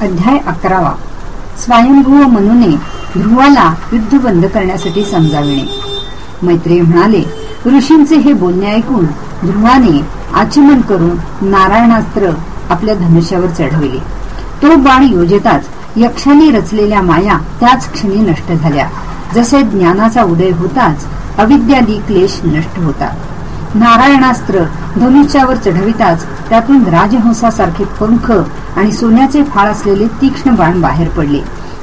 अध्याय अकरावा. स्वयंभूव मनूने ध्रुवाला युद्ध बंद करण्यासाठी समजाविणे. मैत्री म्हणाले ऋषींचे हे बोलणे ऐकून ध्रुवाने आचमन करून नारायणास्त्र आपल्या धनुष्यावर चढविले. तो बाण योजताच यक्षाने रचलेल्या माया त्याच क्षणी नष्ट झाल्या. जसे ज्ञानाचा उदय होताच अविद्यादी क्लेश नष्ट होता. नारायणास्त्र धनुष्यावर चढविताच त्यातून राजहंसासारखे पंख आणि सोन्याचे फाळ असलेले तीक्ष्ण बाण बाहेर पडले.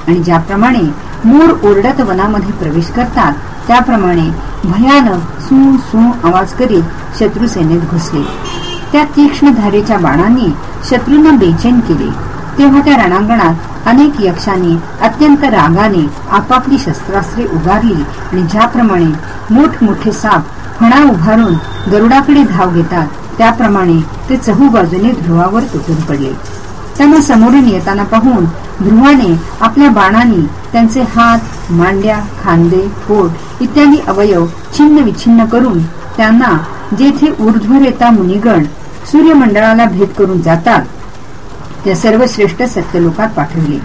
आणि ज्याप्रमाणे मोर ओरडत वनामध्ये प्रवेश करतात त्याप्रमाणे भयानक सू सू आवाज करीत शत्रू सेनेत घुसले. त्या तीक्ष्ण धारेच्या बाणांनी शत्रूंना बेचैन केले. तेव्हा त्या रणांगणात अनेक यक्षांनी अत्यंत रागाने आपापली शस्त्रास्त्रे उगारली आणि ज्याप्रमाणे मोठमोठे साप फणा उभारून गरुडाकडे धाव घेतात त्याप्रमाणे ते चहू बाजूने ध्रुवावर तुटून पडले. त्यांना समोरून येताना पाहून ध्रुवाने आपल्या बाणांनी त्यांचे हात मांड्या खांदे पोट इत्यादी अवयव छिन्न विछिन्न करून त्यांना जेथे ऊर्ध्वरेता मुनिगण सूर्यमंडळाला भेद करून जातात त्या सर्व श्रेष्ठ सत्यलोकात पाठवले.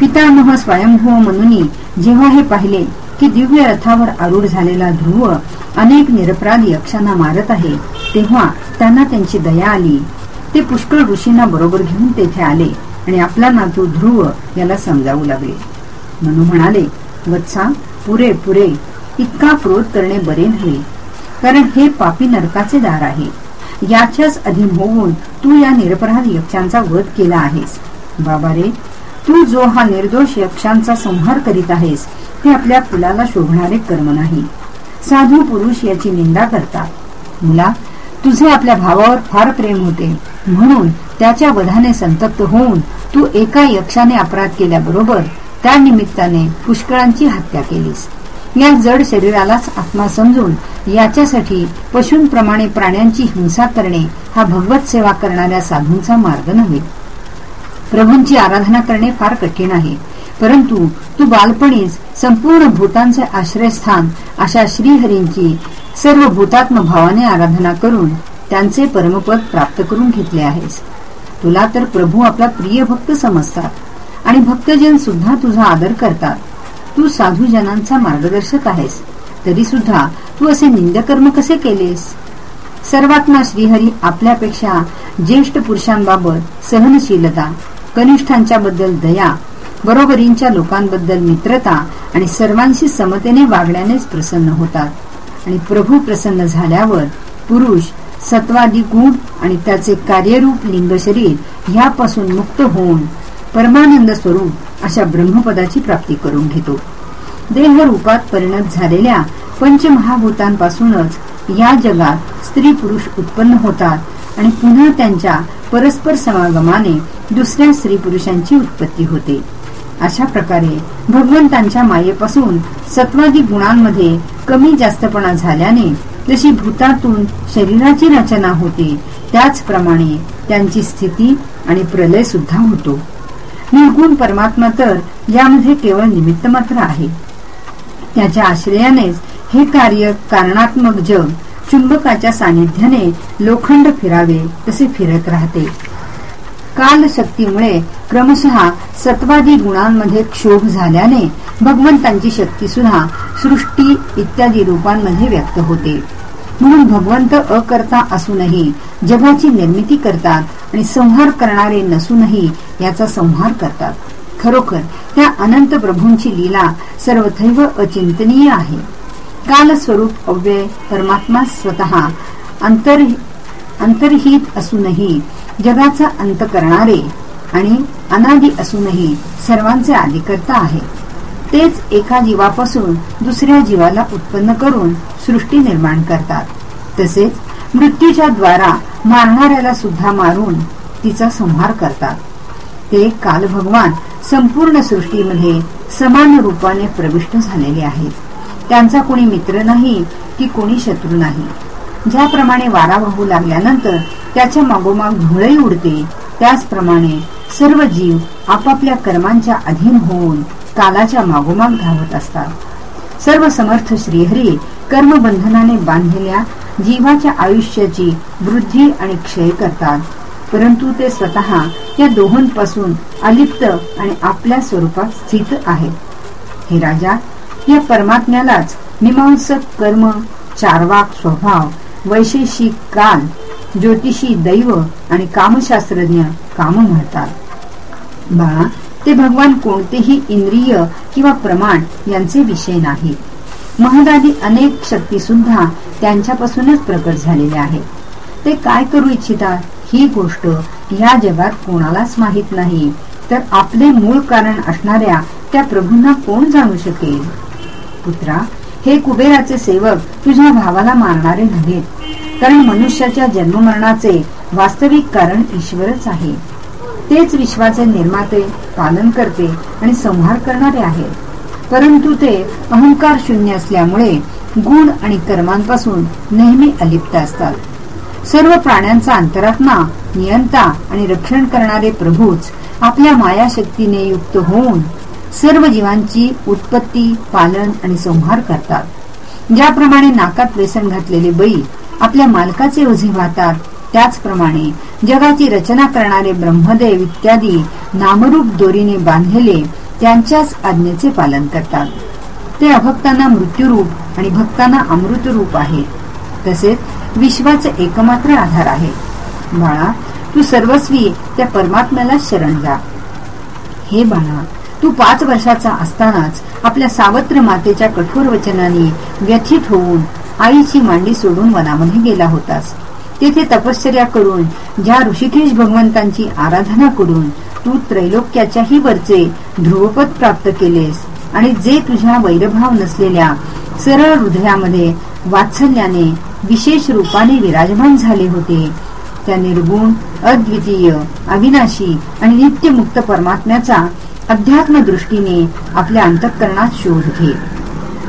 पितामह स्वयंभू मनुनी जेव्हा हे पाहिले की दिव्य रथावर आरूढ झालेला ध्रुव अनेक निरपराध यक्षांना मारत आहे तेव्हा त्यांना त्यांची दया आली. ते पुष्कळ ऋषींना बरोबर घेऊन तेथे आले आणि आपला नातू ध्रुव याला समजावू लागले. म्हणून म्हणाले वत्सा पुरे पुरे इतका क्रोध करणे बरे नाही. कारण हे पापी नरकाचे दार आहे. याच्याच अधीन होऊन तू या निरपराध यक्षांचा वध केला आहेस. बाबा रे तू जो हा निर्दोष यक्षांचा संहार करीत आहेस हे आपल्या फुलाला शोभणारे कर्म नाही. साधू पुरुष याची निंदा करतात. मुला तुझे आपल्या भावावर फार प्रेम होते. म्हणून त्याच्या वधाने संतप्त होऊन तू एका यक्षाने अपराध केल्याबरोबर त्या निमित्ताने पुष्कळांची हत्या केलीस. या जड शरीरालाच आत्मा समजून याच्यासाठी पशूंप्रमाणे प्राण्यांची हिंसा करणे हा भगवत सेवा करणाऱ्या साधूंचा मार्ग नव्हे. प्रभूंची आराधना करणे फार कठीण आहे. परंतु तू बालपणीच संपूर्ण भूतांचे आश्रयस्थान अशा श्रीहरींची सर्व भूतात्म भावाने आराधना करून त्यांचे परमपद प्राप्त करून घेतले आहेस. तुला तर प्रभू आपला प्रिय भक्त समजतात आणि भक्तजन सुद्धा तुझा आदर करतात. तू साधूजनांचा मार्गदर्शक आहेस. तरी सुद्धा तू असे निंदकर्म कसे केलेस? सर्वात्मा श्रीहरी आपल्यापेक्षा ज्येष्ठ पुरुषांबाबत सहनशीलता कनिष्ठांच्या बद्दल दया बरोबरींच्या लोकांबद्दल मित्रता आणि सर्वांशी समतेने वागण्यानेच प्रसन्न होतात. आणि प्रभू प्रसन्न झाल्यावर पुरुष सत्वादी गुण आणि त्याचे कार्यरूप लिंग शरीर ह्यापासून मुक्त होऊन परमानंद स्वरूप अशा ब्रह्मपदाची प्राप्ती करून घेतो. देहरूपात परिणत झालेल्या पंचमहाभूतांपासूनच या जगात स्त्री पुरुष उत्पन्न होतात आणि पुन्हा त्यांच्या परस्पर समागमाने दुसऱ्या स्त्री पुरुषांची उत्पत्ती होते. अशा प्रकारे भगवंतांच्या मायेपासून सत्वादी गुणांमध्ये कमी जास्तपणा झाल्याने जशी भूतातून शरीराची रचना होते त्याचप्रमाणे त्यांची स्थिती आणि प्रलय सुद्धा होतो. निर्गुण परमात्मा तर यामध्ये केवळ निमित्त मात्र आहे. त्याच्या आश्रयानेच हे कार्य कारणात्मक जग चुंबकाच्या सानिध्याने लोखंड फिरावे तसे फिरत राहते. कालशक्तीमुळे क्रमशः सत्वादी गुणांमध्ये क्षोभ झाल्याने भगवंतांची शक्ती सुद्धा सृष्टी इत्यादी रूपांमध्ये व्यक्त होते. म्हणून भगवंत अकर्ता असूनही जगाची निर्मिती करतात आणि संहार करणारे नसूनही याचा संहार करतात. खरोखर त्या अनंत प्रभूंची लीला सर्वथैव अचिंतनीय आहे. कालस्वरूप अव्यय परमात्मा स्वतः अंतर अंतर्हित असूनही जगाचा अंत करणारे आणि अनादी असूनही सर्वांचे आदिकर्ता आहे. तेच एका जीवापासून दुसऱ्या जीवाला उत्पन्न करून सृष्टी निर्माण करतात. तसेच मृत्यूच्या द्वारा मारणाऱ्याला सुद्धा मारून तिचा संहार करतात. ते काल भगवान संपूर्ण सृष्टीमध्ये समान रूपाने प्रविष्ट झालेले आहेत. त्यांचा कोणी मित्र नाही की कोणी शत्रू नाही. ज्याप्रमाणे वारा वाहू लागल्यानंतर त्याच्या मागोमाग धुळही उडते त्याचप्रमाणे सर्व जीव आपापल्या कर्मांच्या अधीन होऊन कालाच्या मागोमाग धावत असतात. सर्व समर्थ श्रीहरी कर्मबंधनाने बांधलेल्या जीवाच्या आयुष्याची वृद्धी आणि क्षय करतात परंतु ते स्वतः या दोहोंपासून अलिप्त आणि आपल्या स्वरूपात स्थित आहेत. हे राजा या परमात्म्यालाच मीमांसक कर्म चारवाक स्वभाव वैशेषिक काल ज्योतिषी दैव आणि कामशास्त्रज्ञ काम म्हणतात. बाळा ते भगवान कोणतेही इंद्रिय किंवा प्रमाण यांचे विषय नाही. महदादी अनेक शक्ती सुद्धा त्यांच्यापासूनच प्रकट झालेल्या आहेत. ते काय करू इच्छितात? ही गोष्ट या जगात कोणालाच माहीत नाही. तर आपले मूळ कारण असणाऱ्या त्या प्रभूंना कोण जाणू शकेल? पुत्रा हे कुबेराचे सेवक तुझ्या भावाला मारणारे नव्हेत कारण मनुष्याच्या जन्ममरणाचे वास्तविक कारण ईश्वरच आहे. तेच विश्वाचे निर्माते पालन करते आणि संहार करणारे आहे परंतु ते अहंकार शून्य असल्यामुळे गुण आणि कर्मांपासून नेहमी अलिप्त असतात. सर्व प्राण्यांचा अंतरात्मा नियंता आणि रक्षण करणारे प्रभूच आपल्या मायाशक्तीने युक्त होऊन सर्व जीवांची उत्पत्ती पालन आणि संहार करतात. ज्याप्रमाणे नाकात वेसन घातलेले बैल आपल्या मालकाचे ओझे वाहतात. त्याचप्रमाणे जगाची रचना करणारे ब्रह्मदेव इत्यादी नामरूप दोरीने बांधलेले त्यांच्याच आज्ञेचे पालन करतात. ते अभक्तांना मृत्यूरूप आणि भक्तांना अमृतरूप आहे. तसेच विश्वाचे एकमात्र आधार आहे. बाळा तू सर्वस्वी त्या परमात्म्याला शरण जा. हे बाळा तू पाच वर्षाचा असतानाच आपल्या सावत्र मातेच्या कठोर वचनाने व्यथित होऊन आईची मांडी सोडून वनामध्ये गेला होतास. तेथे तपश्चर्या करून ज्या ऋषिकेश भगवंतांची आराधना करून तू त्रैलोक्याच्याही वरचे ध्रुवपद प्राप्त केलेस आणि जे तुझ्या वैरभाव नसलेल्या सरळ हृदयामध्ये वात्सल्याने विशेष रूपाने विराजमान झाले होते त्या निर्गुण अद्वितीय अविनाशी आणि नित्यमुक्त परमात्म्याचा अध्यात्म दृष्टीने आपल्या अंतःकरणात शोध घे.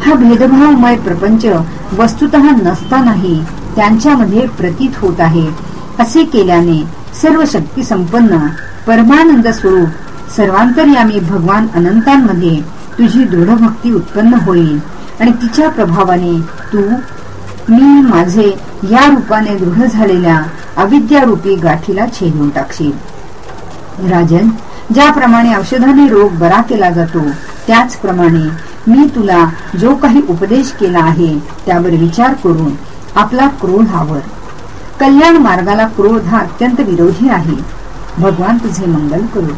हा भेदभावमय प्रपंच वस्तुत नसतानाही त्यांच्यामध्ये प्रतीत होत आहे. असे केल्याने सर्व शक्ती संपन्न परमानंद स्वरूप सर्वांतर्यामी भगवान अनंतांमध्ये तुझी दृढ भक्ती उत्पन्न होईल आणि तिच्या प्रभावाने तू मी माझे या रूपाने दृढ झालेल्या अविद्यारूपी गाठीला छेदून टाकशील. राजन ज्याप्रमाणे औषधाने रोग बरा केला जातो त्याचप्रमाणे मी तुला जो काही उपदेश केला आहे त्यावर विचार करून आपला क्रोध आवर. कल्याण मार्गाला क्रोध हा अत्यंत विरोधी आहे. भगवान तुझे मंगल करू.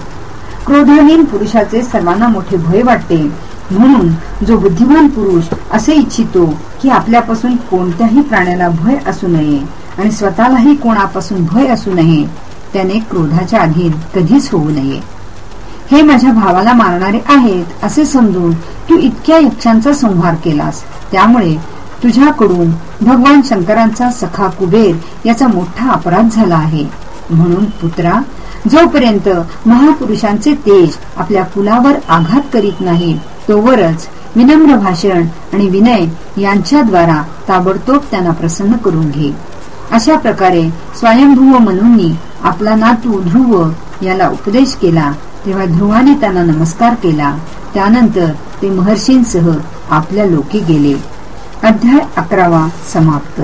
क्रोधहीन पुरुषाचे सर्वांना मोठे भय वाटते. म्हणून जो बुद्धिमान पुरुष असे इच्छितो की आपल्यापासून कोणत्याही प्राण्याला भय असू नये आणि स्वतःलाही कोणापासून भय असू नये त्याने क्रोधाच्या अधीन कधीच होऊ नये. हे माझ्या भावाला मारणारे आहेत असे समजून तू इतक्या यक्षांचा संहार केलास. त्यामुळे तुझ्याकडून भगवान शंकरांचा सखा कुबेर याचा मोठा अपराध झाला आहे. म्हणून पुत्रा जोपर्यंत महापुरुषांचे तेज आपल्या कुलावर आघात करीत नाही तोवरच विनम्र भाषण आणि विनय यांच्याद्वारा ताबडतोब त्यांना प्रसन्न करून घे. अशा प्रकारे स्वयंभूव मनूंनी आपला नातू ध्रुव याला उपदेश केला तेव्हा ध्रुवाने त्यांना नमस्कार केला. त्यानंतर ते महर्षींसह आपल्या लोकी गेले. अध्याय अकरावा समाप्त.